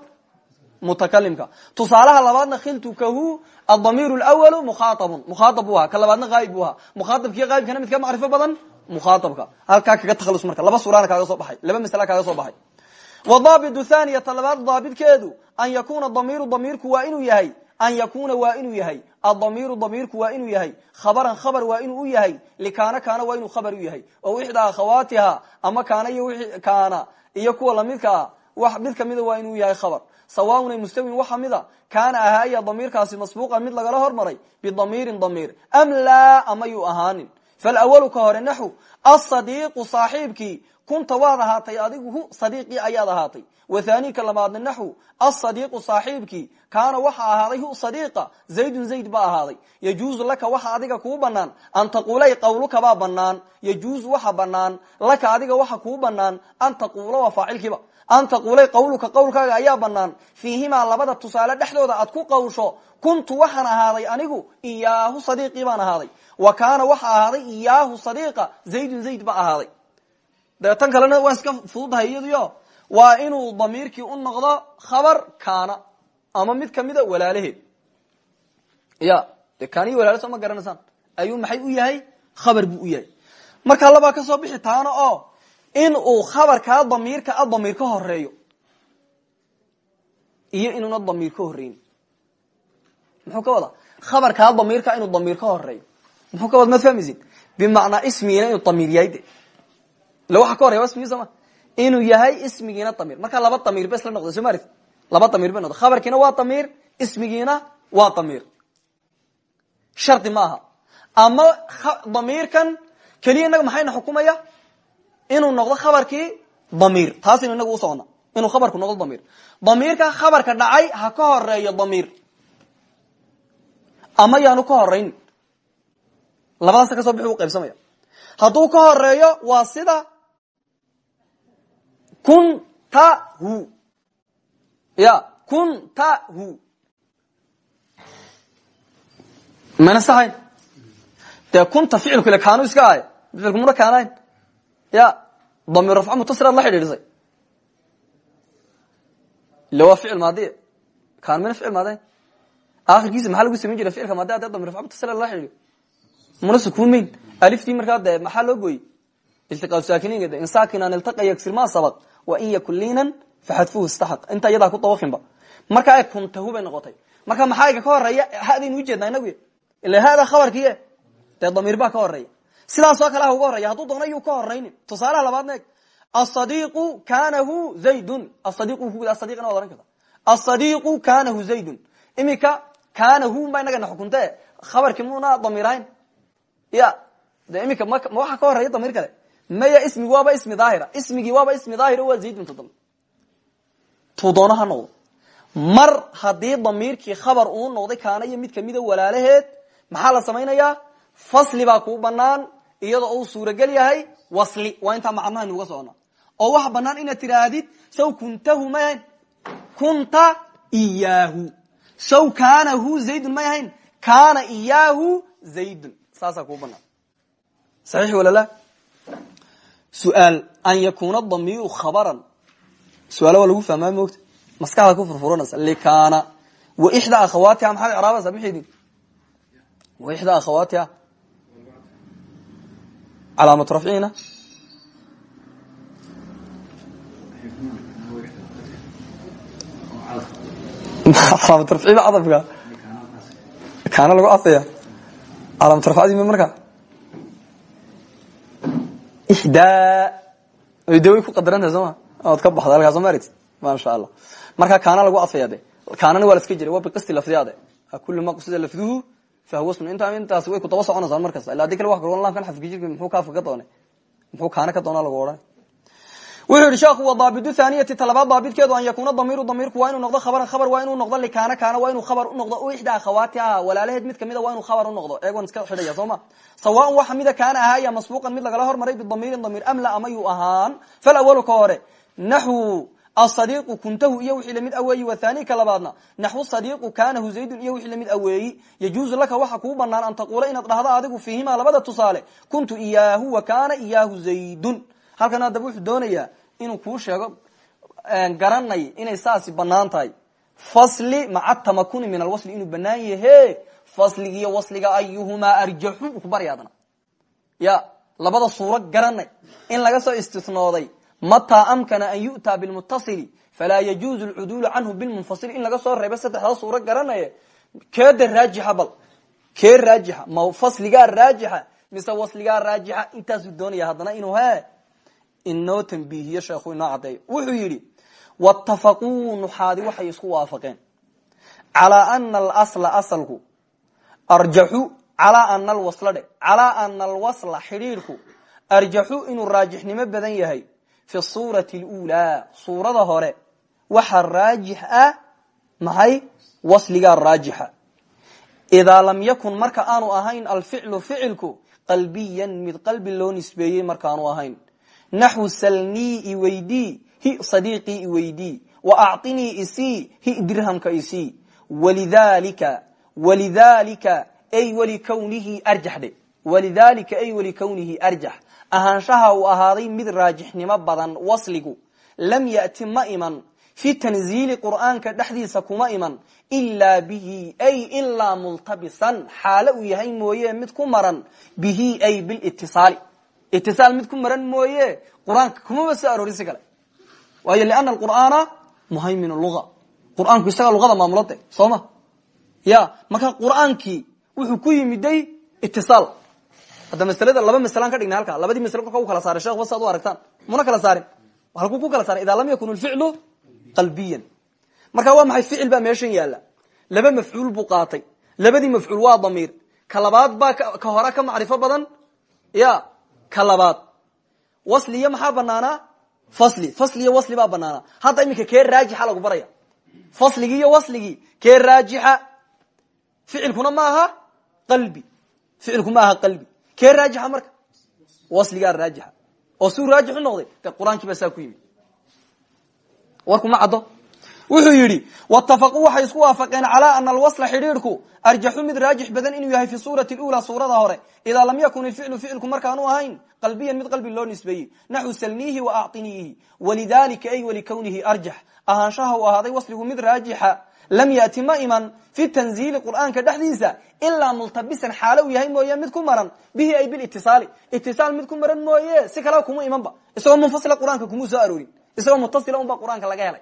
Mutakalimka tusaalaha labaadna khiltukahu adamiir lwalu mukhaaabun mukhaaab bu ahaa. Ka labaadna haayib bu ahaa. Mukhaaabkiiyo haayibkana mid ka macrifo badan? Mukhaaabka halkaa kaga takhalus marka. Laba suuraana kaaga soo baxay. Laba masala kaaga soo baxay wadaabit thaniyata labaad daabidkeedu an yakuna damiiru damiirku waa inuu yahay an yakuna waa inuu yahay adamiiru damiirku waa inuu yahay khabaran khabar waa inuu u yahay likaana kaana waa inuu khabar u yahay oo wixda akhawaatiha ama kaana iyo wii kaana iyo kuwa lamidka ah mid kamida waa inuu yahay khabar sawaaun mustawin waxa mida kaana ahaaya damiirkaasi masbuuqan mid lagala hormaray bidamiirin damiir am laa ama yuu ahaanin falwalu ka hore naxu asadiiqu saaxiibkii kunta waad ahaatay adigu hu sadiiqii ayaad ahaatay. Wathani ka labaadna naxu asadiiqu saaxiibkii kaana waxa ahaaday hu sadiiqa zaydun zayd ba ahaaday. Yajuuzu laka waxa adiga kuu banaan an taquulay qawluka baa banaan yajuuzu waxa banaan laka adiga waxa kuu banaan an taquula waa faacilkiiba. An taquulay qawluka qawlkaaga ayaa banaan fiihimaa labada tusaale dhexdooda aad ku qawsho kuntu waxaan ahaaday anigu iyaahu sadiiqii baan ahaaday. Wa kaana waxa ahaaday iyaahu sadiiqa zaydun zayd ahaaday dee kalena waa iska fududahay iyaduyo waa inuu damiirkii u noqdo khabar kaana ama mid kamida walaalaheed. Ya de walaala soo ma garanaysaan. Ayuu maxay u yahay? Khabar buu u yahay. Markaa labaa ka soo bixi taana oo in uu khabarkaa damiirka a damiir ka horeeyo iyo inuuna damiir ka horeyn muxuu ka wadaa? Khabarkaa damiirka inuu damiir ka horeeyo muxuu ka wada maad fahmaysin bimacnaa ismigiina inuu damiir yahay illa waxa ka horaya waa inuu yahay ismigiina damiir marka laba damiir ba isla noqda soo laba damiir bay noqda khabarkiina waa damiir ismigiina waa damiir shardi ma ama damiirkan keliya inaga maxayna xukumaya? Inuu noqdo khabarkii damiir. Taasaynu inagu usocona inuu khabarku noqdo damiir. Damiirka khabarka dhacay ha ka horeeyo damiir. Ama yaanu ka horeyn labadaasa ka soo bixi u qaybsamaya. Hadduu ka horeeyo waa sida kuntahu. Ya kuntahu. Mana sahayn dee kunta ficilku ile kaanu iska ahay ficilku muna kaanayn ya damiir rafca mutasiraad la xidhiidhisay ille waa ficil maadiya kaan mina ficil maadayn akhirkiisa maxaa lagu samayn jira ficilka maadi? Adee damir rafca mutasiraad la xidhiidhiyo muna sukuun mayn. Aliftii markaa dee maxaa loo gooyey? Iltiqaa saakiniinka de in saakinan iltaqa yagsir ma sabaq wa in yakun liinan faxadfuhu istaxaq inta iyadaa ku dawafinba markaa kuntahu bay noqotay. Marka maxaa iga ka horreeya hadaynu ujeednaa inagu ila hada khabarkiie dee damiir baa ka horreeya sidaasoo kale ha uga horeya hadduu doono yuu ka horaynin tusaalaha labaadna eg. Asadiiqu kanahu zaydun. Asadiqna waad ohan karta. Asadiiqu kanahu zaydun. Imika kanahu baa inagana xukunte khabarkii muna damiirahayn ya de imika ma waxa ka horreeya damiir kale maya ismigi waaba ismi daahira. Ismigii waaba ismi daahira waa zaydun toddoba tuu doono ha noqdo mar haddii damiirkii khabar uu noqday kaana iyo mid kamida walaalaheed maxaa la samaynayaa? Fasli baa kuu banaan iyadoo uu suuragel yahay wasli. Waa intaa macnaha nuga socona oo waxa banaan inaad tiraahdid saw kuntahu may ahayn. Kunta iyaahu. Saw kaanahu zaydun may ahayn. Kaana iyaahu zaydun. Saasaa kuu banaan saxiix su'aal an yakuna damiiru khabaran su'aala waa lagu fahmaa moogta maskaxda ku furfuranaysa likana wa ixdaa akhawaatiha maxaad icraabaysaa maxaydin wa ixdaa akhawaatiha calaamatu rafcihina calaamatu rafciba cadafka kaana lagu cadfaya calaamatu rafcadii marka ixdaa de way ku qadarantahay soo ma ka baxda halkaa soo ma masha allah marka kaana lagu adfaya de waa la iska jiray waa biqasti lafdiyaade kuli ma qusida lafduhu fahuwa sun inta intaas way ku daba soconaysaa markasta ila haddii kale wa ka laamkan xafki muxuu kaafka ka doonay muxuu kaana ka doona lagu odhan wuxuu yihi sheekhu wa daabidu thaniyati talabaad daabidkeedu an yakuna damiiru damiirku waa inuu noqdo khabaran khabar waa inuu noqdo likaana kaana waa inuu khabar u noqdo u ixdaa akhawaatiha walaalaheed mid kamida waa inuu khabar u noqdo. Eegoon iska xidhaya soo ma? Sawaan waxa mida kaana ahaaya masbuuqan mid lagala hormaray bidamiirin damiir amla ama yuu ahaan. Falawalu ka hore naxu asadiiqu kuntahu iyo wixii la mid aweeyi wathani ka labaadna naxwu sadiiqu kanahu zaydun iyo wixii la mid aweeyi yajuuzu laka waxa kuu banaan an taquula inaad dhahdo adigu fiihimaa labada tusaale kuntu iyaahu wa kaana iyaahu zaydun. Halkan haddaba wuxuu doonayaa inuu kuu sheego garanay inay saasi bannaan tahay. Fasli maca tamakuni min alwasli inuu banaan yahe fasligiiyo wasliga ayuhumaa arjaxu u ku barya ya labada suuro garanay in laga soo istisnooday mataa amkana an yu'taa bilmutasili falaa yajuuzu lcuduulu canhu bilmunfasili. In laga soo reebo saddexda suuro garanaye keeda raajixa bal? Kee raajixa? Ma fasligaa raajixa mise wasligaa raajixa? Intaasuu doonaya haddana inuu he inoo tambiihiyo sheekhu inoo caddeeyo. Wuxuu yidhi watafaquu nuxaadi waxay isku waafaqeen. Calaa ana alasla asalku arjaxu calaa ana alwasla dhe calaa ana alwasla xidhiidhku arjaxu inuu raajixnimo badan yahay fi suurati اluulaa suurada hore waxa raajix ah maxay? Wasligaa raajixa. Idaa lam yakun marka aanu ahayn alficlu ficilku qalbiyan mid qalbi loo nisbeeyey markaanu ahayn naxwu salnii iweydii hi sadiiqii iweydii wa acطinii isii hi dirhamka isii walidalika walidalika ay walikawnihi arjax dhe walidalika ay walikawnihi arjax. Ahaanshaha uu ahaaday mid raajixnimo badan wasligu. Lam yati ma iman. Fi tanziili qur'aanka dhexdiisa kuma iman. Ilaa bihi ay ilaa multabisan. Xaalo uu yahay mooye mid ku maran. Bihi ay bilitisaali itisaal mid ku maran mooye qur'aanka kumaba soo aroorin si kale waayo liana alqur'aana muhaymin lua qur'aanku isagaa luqada maamulade soo ma ya marka qur'aankii wuxuu ku yimiday itisaal hadda maslada laba maslaan ka dhigna halka labadii masle kolka u kala saaray shekh saad u aragtaan muna kala saarin halkuu ku kala saaray idaa lam yakun lficlu qalbiyan marka waa maxay ficil baa meeshan yaalla laba mafcuul buu qaatay labadii mafcuul waa damiir ka labaad baa ka hore ka macrifo badan ya ka labaad wasliyo maxaa banaanaa fasli. Fasli iyo wasli baa banaanaa hadda iminka kee raajixa lagu baraya? Fasligii iyo wasligii kee raajixa? Ficilkuna ma qalbi. Ficilku ma qalbi. Kee raajixa marka? Wasligaa raajixa. Oo suu raajix noqday de qur'aankii saa ku yimid. Warkuma caddo wuxuu yidhi watafaquu waxay isku waafaqeen calaa ana alwasla xidhiidhku arjaxu mid raajix badan inuu yahay fi suurati lula suurada hore. Idaa lam yakun ilficlu ficilku markaanu ahayn qalbiyan mid qalbi loo nisbeeyey. Naxu salniihi wa acطiniihi walidalika ay walikawnihi arjax. Ahaanshaha uu ahaaday wasligu mid raajixa. Lam yati ma iman fi tanziili qur'aanka dhexdiisa ilaa multabisan xaalo uu yahay mooye mid ku maran. Bihi ay bilitisaali itisaal mid ku maran mooye si kala kuma imanba. Isagoo munfasila qur'aanka kumuu soo isagoo mutasila unbaa qur'aanka laga helay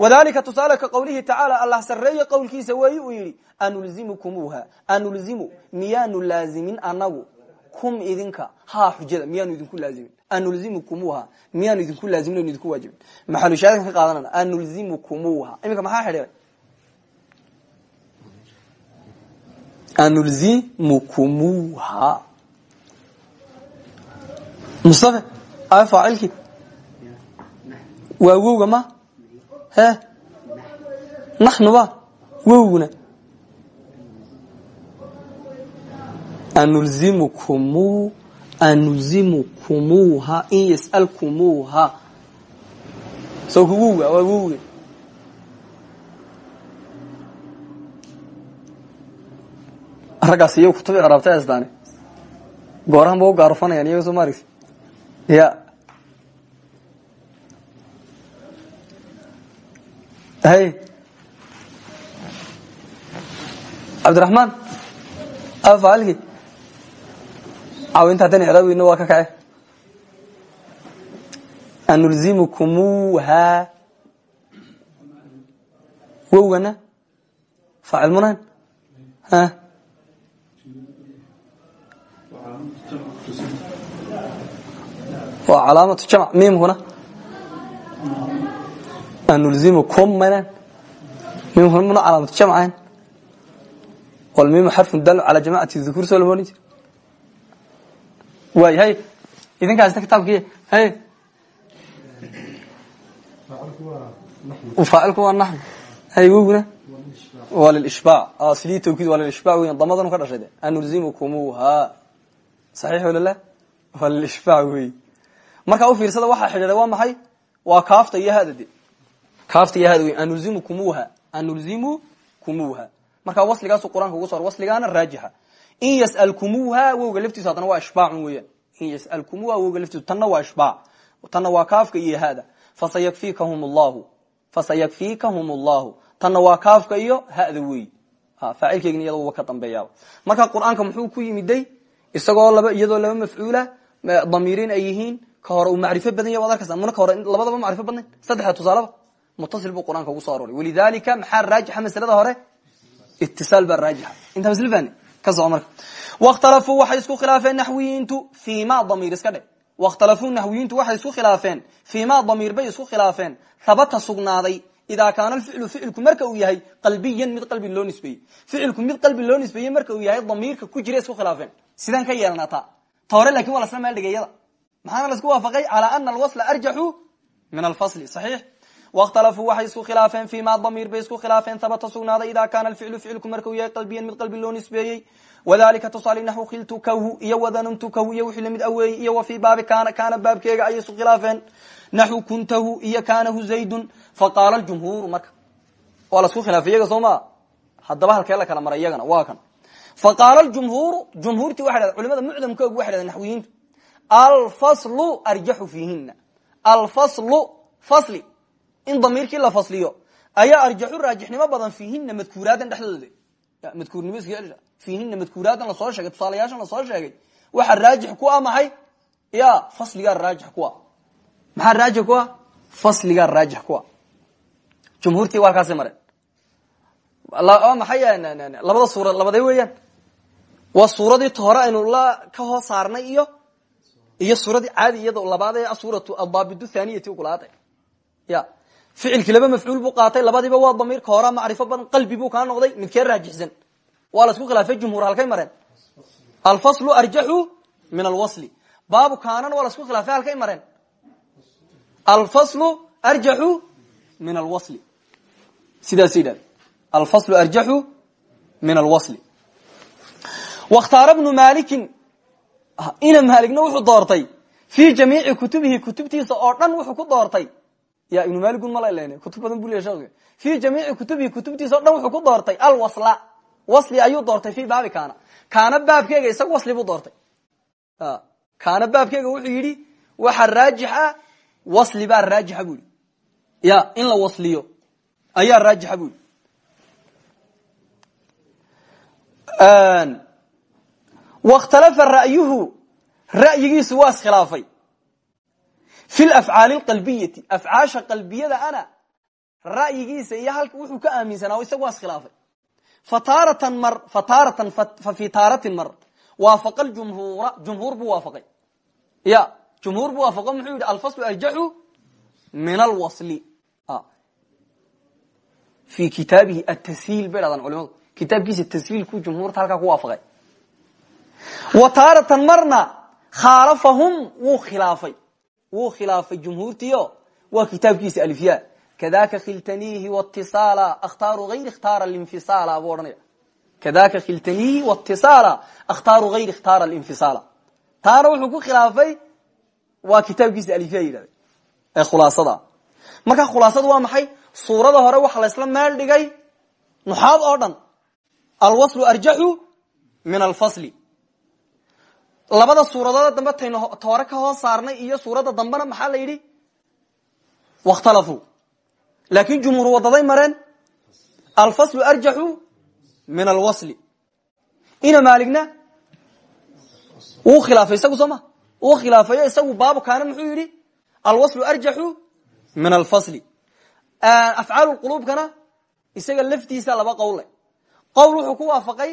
wadalika tusaale ka tacaala allah sareeye qowlkiisa weeyi uu yidhi anulzimukumuha anulzimu miyaanu laazimin anagu kum idinka ha xujada miyaanu idinku laazimin. Anulzimukumuha miyaanu idinku laazimin o idinku waajibin. Maxalushaadkan ka qaadanana anulzimukumuha iminka maxaa xidhiray anulzimukumuha mustafe a faacilkii? Waa wowga ma he? Naxnuba wowguna anulzimkumu anulzimukumuha in yasalkumuha. So ku wowga waa wowga raggaas iyo kutub icraabta asdaane goorahan ba u gaarufanayaan iyaga soo maaragsi ya cabdiraxmaan afaalki caawinta haddan icraabeyno waa ka kace anulzimukumuha wowgana? Faacil munan ha? Waa calaamatu jamc miimkuna anulzimukum manan miimkuna muna calaamatu jamcayn walmiimu xarfun dal calaa jamacati dhukuur soo lama odhan jir. Waay hay idinkaasna kitaabkii hay. Faacilku waa naxn hay wowguna waa lilishbaac aslii tawkiid waa lilishbaac weyan damadanu ka dhashay de. Anulzimukumuha saxiix walala waa lilishbaac wey markaa u fiirsada waxaa xidhiidhay waa maxay? Waa kaafta iyo hada anulzimukumuha markaa wasligaasu qur'aanka ugu sor wasligaana raajixa. In yasalkumuha wowga laftiisu haddana waa ishbaacun weeyaan. In yasalkumuha wowga laftiisu tanna waa ishbaac. Tanna waa kaafka iyo hada fasayakfikahum llahu fasayakfikahum allahu tanna waa kaafka iyo hada wey faacilkeegna iyada uba ka dambeeyaaba marka qur'aanka muxuu ku yimiday isagoo laba iyadoo laba mafcuula damiirin ay yihiin ka hore uu macrifo badan yahy waad arkaysa muna ka hore labadaba macrifo badnayn saddexda tusaaleba mutasil buu qur'aanka ugu soo arooray walidalika maxaa raajixa masalada hore itisaal baa raajixa intaa masl ka soco marka wakhtalafuu waxay isku khilaafeen naxwiyiintu fii ma damiir iska dhe wakhtalafuu naxwiyiintu waxay isku khilaafeen fii ma damiir bay isku khilaafeen habata sugnaaday idaa kaana alficlu ficilku marka uu yahay qalbiyan mid qalbi loo nisbeeyey ficilku mid qalbi loo nisbeeyey marka uu yahay damiirka ku jira isku khilaafeen sidaan ka yeelnaa taa ta hore laakiin waa lasla meel dhigayada maxaana la isku waafaqay calaa ana alwasla arjaxu min alfasli saxiix wakhtalafuu waxay isku khilaafeen fii ma damiir bay isku khilaafeen habata sugnaaday idaa kaana alficlu ficilku marka uu yahay qalbiyan mid qalbi loo nisbeeyey wadalika tusaali naxwu khiltukahu iyo wadanantukahu iyo wixii la mid aweeyey iyo wa fii baabi kaana kaana baabkeega ayay isku khilaafeen naxwu kuntahu iyo kaanahu zaydun faqaala ljumhuuru marka waa lasku khilaafay iyaga soo maa haddaba halkee la kala maray iyagana waa kan faqaala ljumhuuru jumhuurtii waxay dhahden culimada mucdamkoogu waxay dhahdeen naxwiyiintu alfaslu arjaxu fiihina alfaslu fasli in damiirkii la fasliyo ayaa arjaxu raajixnimo badan fiihina madkuuraadan dhexdooda. Madkuurnimo fiihina madkuuraadan la soo sheegay tusaalayaashan la soo sheegay. Waxa raajix ku ah maxay? Ya fasligaa raajix ku ah. Maxaa raajix ku ah? Fasligaa raajix ku ah. Jumhuurtii waa kaasi mareen maxay labada suura labadee weeyaan? Waa suuradii t hore la ka hoos saarnay iyo iyo suuradii caadi labaad ee suuratu adaabidu thaniyati ukulaada ya ficilkii laba mafcuul buu qaatay labadiiba waa damiirka hora macrifo badan qalbi buu kaa noqday midkee raajixsan? Waa isku khilaafay jumhuur halkay mareen. Alfaslu arjaxu min alwasli. Baabu kaanana waa isku khilaafay halkay mareen. Alfaslu arjaxu min alwasli. Sidaas yidhahde alfaslu arjaxu min alwasli. Wakhtaara bnu malikin ina maaligna wuxuu doortay fii jamiici kutubihi kutubtiisa oo dhan wuxuu ku doortay ya ibnu maligun mala len kutub badan bul fii jamiici kutubihi kutubtiisa o dhan wuxuu ku doortay alwasla. Wasli ayuu doortay fii baabi kaana. Kaana baabkeega isaga wasli buu doortay. Kaana baabkeega wuxuu yidhi waxa raajix ah wasli baa raajixa bu yidhi. Ya in la wasliyo ayaa raajixa bu yidhi. Wakhtalafa ra'yuhu ra'yigiisu waa iskhilaafay fi lafcaali lqalbiyati afcaasha qalbiyada ana ra'yigiisa iyo halka wuxuu ka aaminsanaa isaga waa iskhilaafay fataaratan mar fataaratan fa fi taaratin mar waafaqa jumhuura jumhuur buu waafaqay. Ya jumhuur buu waafaqo muxuu yidhi alfaslu arjaxu min alwasli fi kitaabihi atashiil bay dhahdaan culimadu kitaabkiisa tashiilku jumhuurta halkaa ku waafaqay. Wa taaratan marna khaalafahum wuu khilaafay wuu khilaafay jumhuurtiio waa kitaabkiisa alifya kadaka khiltanihi wtisaala akhtaaru ayr ikhtaara linfisaala buu odhanaya kadaka khiltanihi wtisaala akhtaaru hayr ikhtaara linfisaala taana wuxuu ku khilaafay waa kitaabkiisa alifya yidhahda ee khulaasada marka khulaasada waa maxay? Suurada hore waxa laysla meel dhigay nuxaad oo dhan. Alwaslu arjaxu min alfasli labada suuradood dambe taynu toore ka hoos saarnay iyo suuradda dambena maxaa la yidhi? Wakhtalafuu laakin jumhuur wadaday mareen alfaslu arjaxu min alwasli ina maaligna wuu khilaafay isagu soo ma? Wuu khilaafayo isagu baabu kaana muxuu yidhi? Alwaslu arjaxu min alfasli afcaal quluubkana isaga laftiisa laba qowle qowl wuxuu ku waafaqay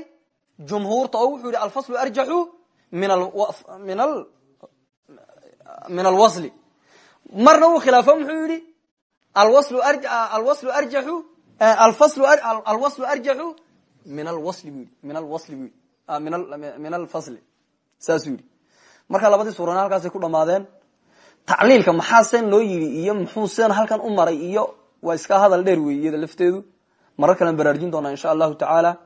jumhuurta min alwasli marna uu khilaafo muxuu yihi alwaslu arjaxu min alwasli bu yidhi min alwasli bu yidhi min alfasli saasuu yidhi. Marka labadii suurana halkaasay ku dhamaadeen tacliilka maxaa sen loo yidhi iyo muxuu sen halkan u maray iyo waa iska hadal dheer wey iyada lafteedu. Marar kalen baraarujin doonaa insha allahu tacaala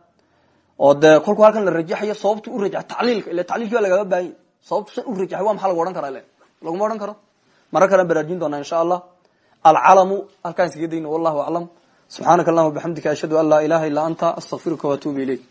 oo dee kolku halkan la rajaxayo sababtu u raja tacliilka ila tacliilki waa lagaga baahanya sababtu san rajaxay waa maxaa lagu karaa laguma odhan karo? Marar kalen baraarujin doonaa insha allah. Alcalamu halkaan iskaga dayno wallahu aclam. Subxaanaka allahuma ashhadu an laa ilaha illa anta astaqfiruka waatuubu ilayk